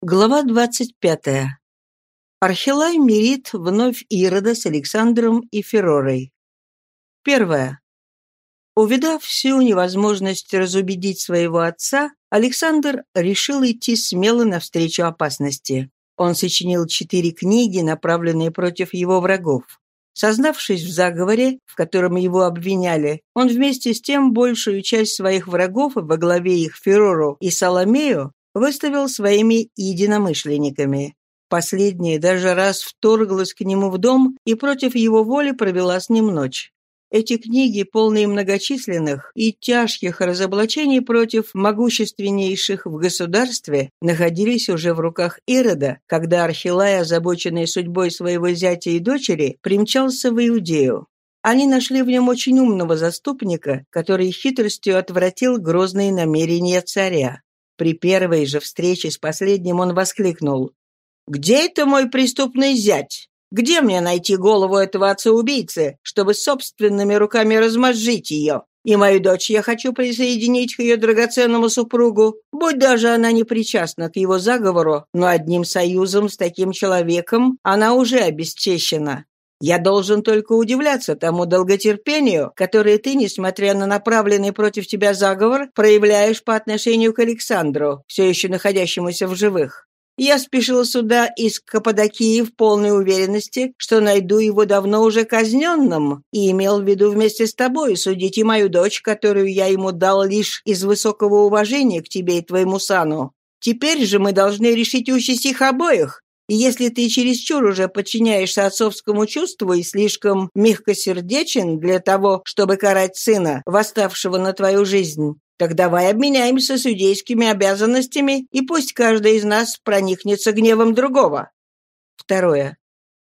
Глава 25. Архилай мирит вновь Ирода с Александром и Феророй. Первое. Увидав всю невозможность разубедить своего отца, Александр решил идти смело навстречу опасности. Он сочинил четыре книги, направленные против его врагов. Сознавшись в заговоре, в котором его обвиняли, он вместе с тем большую часть своих врагов во главе их Ферору и Соломею выставил своими единомышленниками. Последняя даже раз вторглась к нему в дом и против его воли провела с ним ночь. Эти книги, полные многочисленных и тяжких разоблачений против могущественнейших в государстве, находились уже в руках Ирода, когда Архилай, озабоченный судьбой своего зятя и дочери, примчался в Иудею. Они нашли в нем очень умного заступника, который хитростью отвратил грозные намерения царя. При первой же встрече с последним он воскликнул. «Где это мой преступный зять? Где мне найти голову этого отца-убийцы, чтобы собственными руками размозжить ее? И мою дочь я хочу присоединить к ее драгоценному супругу, будь даже она не причастна к его заговору, но одним союзом с таким человеком она уже обесчещена. Я должен только удивляться тому долготерпению, которое ты, несмотря на направленный против тебя заговор, проявляешь по отношению к Александру, все еще находящемуся в живых. Я спешил сюда из Каппадокии в полной уверенности, что найду его давно уже казненным, и имел в виду вместе с тобой судить и мою дочь, которую я ему дал лишь из высокого уважения к тебе и твоему сану. Теперь же мы должны решить участь их обоих, и если ты чересчур уже подчиняешься отцовскому чувству и слишком мягкосердечен для того, чтобы карать сына, восставшего на твою жизнь, так давай обменяемся судейскими обязанностями, и пусть каждый из нас проникнется гневом другого. Второе.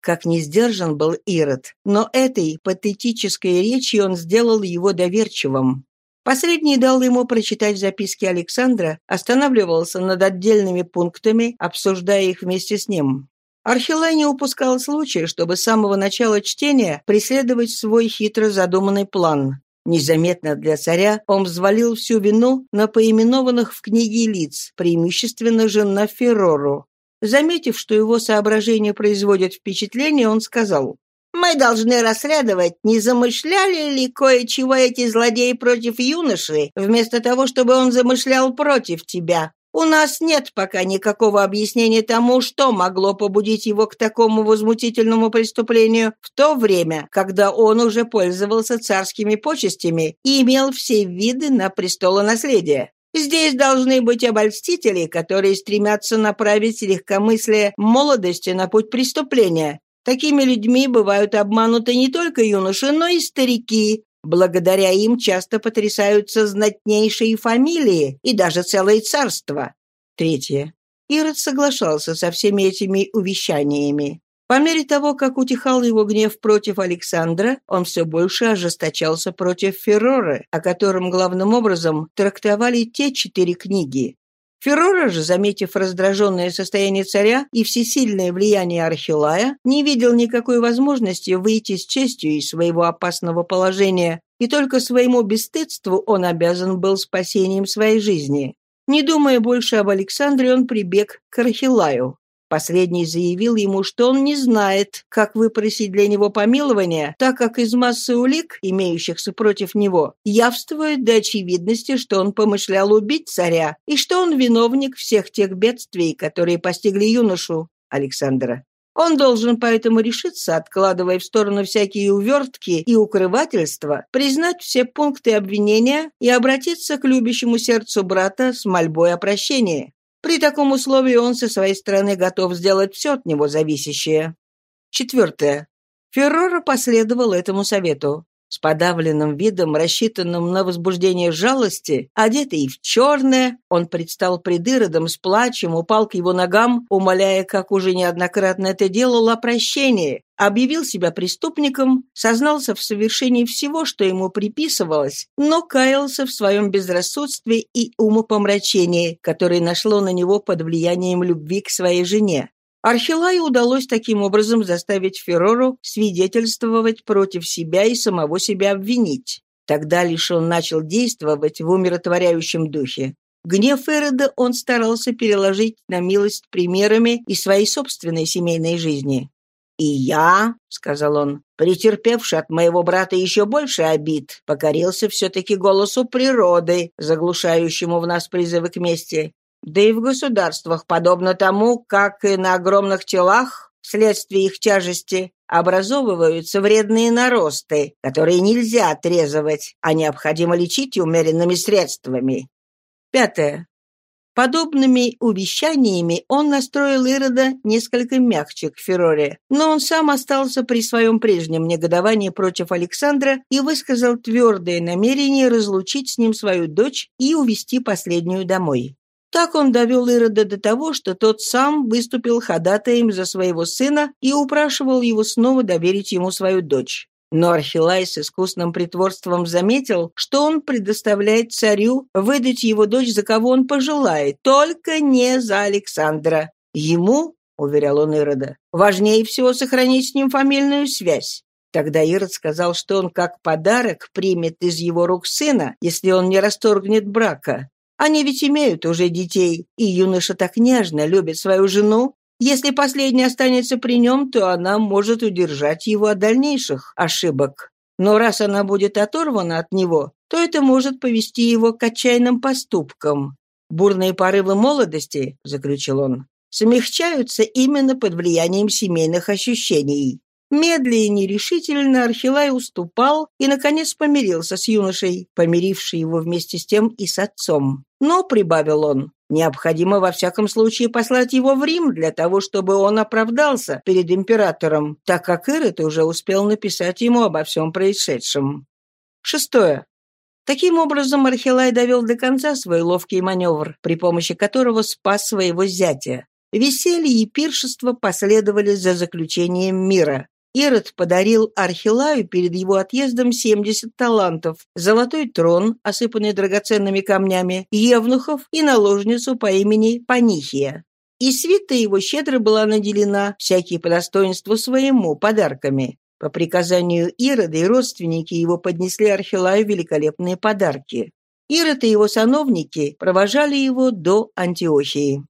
Как не сдержан был Ирод, но этой патетической речью он сделал его доверчивым. Последний дал ему прочитать записки Александра, останавливался над отдельными пунктами, обсуждая их вместе с ним. Архилай не упускал случая, чтобы с самого начала чтения преследовать свой хитро задуманный план. Незаметно для царя он взвалил всю вину на поименованных в книге лиц, преимущественно же на Феррору. Заметив, что его соображения производят впечатление, он сказал, мы должны расследовать, не замышляли ли кое-чего эти злодеи против юноши, вместо того, чтобы он замышлял против тебя. У нас нет пока никакого объяснения тому, что могло побудить его к такому возмутительному преступлению в то время, когда он уже пользовался царскими почестями и имел все виды на престолонаследие. Здесь должны быть обольстители, которые стремятся направить легкомыслие молодости на путь преступления, Такими людьми бывают обмануты не только юноши, но и старики. Благодаря им часто потрясаются знатнейшие фамилии и даже целые царства. Третье. Ирод соглашался со всеми этими увещаниями. По мере того, как утихал его гнев против Александра, он все больше ожесточался против Ферроры, о котором главным образом трактовали те четыре книги. Феррора же, заметив раздраженное состояние царя и всесильное влияние Архилая, не видел никакой возможности выйти с честью из своего опасного положения, и только своему бесстыдству он обязан был спасением своей жизни. Не думая больше об Александре, он прибег к Архилаю. Последний заявил ему, что он не знает, как выпросить для него помилование, так как из массы улик, имеющихся против него, явствует до очевидности, что он помышлял убить царя и что он виновник всех тех бедствий, которые постигли юношу Александра. Он должен поэтому решиться, откладывая в сторону всякие увертки и укрывательства, признать все пункты обвинения и обратиться к любящему сердцу брата с мольбой о прощении. При таком условии он со своей стороны готов сделать все от него зависящее. Четвертое. Феррора последовал этому совету. С подавленным видом, рассчитанным на возбуждение жалости, одетый в черное, он предстал пред Иродом с плачем, упал к его ногам, умоляя, как уже неоднократно это делал, о прощении, объявил себя преступником, сознался в совершении всего, что ему приписывалось, но каялся в своем безрассудстве и умопомрачении, которое нашло на него под влиянием любви к своей жене. Архилаю удалось таким образом заставить Феррору свидетельствовать против себя и самого себя обвинить. Тогда лишь он начал действовать в умиротворяющем духе. Гнев Ирода он старался переложить на милость примерами из своей собственной семейной жизни. «И я, — сказал он, — претерпевший от моего брата еще больше обид, покорился все-таки голосу природы, заглушающему в нас призывы к мести. Да и в государствах, подобно тому, как и на огромных телах, вследствие их тяжести, образовываются вредные наросты, которые нельзя отрезывать, а необходимо лечить умеренными средствами. Пятое. Подобными увещаниями он настроил Ирода несколько мягче к Фероре, но он сам остался при своем прежнем негодовании против Александра и высказал твердое намерение разлучить с ним свою дочь и увести последнюю домой. Так он довел Ирода до того, что тот сам выступил ходатаем за своего сына и упрашивал его снова доверить ему свою дочь. Но Архилай с искусным притворством заметил, что он предоставляет царю выдать его дочь за кого он пожелает, только не за Александра. Ему, — уверял он Ирода, — важнее всего сохранить с ним фамильную связь. Тогда Ирод сказал, что он как подарок примет из его рук сына, если он не расторгнет брака. Они ведь имеют уже детей, и юноша так нежно любит свою жену. Если последняя останется при нем, то она может удержать его от дальнейших ошибок. Но раз она будет оторвана от него, то это может повести его к отчаянным поступкам. «Бурные порывы молодости», — заключил он, — смягчаются именно под влиянием семейных ощущений. Медленно и нерешительно Архилай уступал и, наконец, помирился с юношей, помиривший его вместе с тем и с отцом. Но, прибавил он, необходимо во всяком случае послать его в Рим для того, чтобы он оправдался перед императором, так как Ирод уже успел написать ему обо всем происшедшем. Шестое. Таким образом, Архилай довел до конца свой ловкий маневр, при помощи которого спас своего зятя. Веселье и пиршество последовали за заключением мира. Ирод подарил Архилаю перед его отъездом 70 талантов, золотой трон, осыпанный драгоценными камнями, евнухов и наложницу по имени Панихия. И свита его щедро была наделена, всякие по достоинству своему, подарками. По приказанию Ирода и родственники его поднесли Архилаю великолепные подарки. Ирод и его сановники провожали его до Антиохии.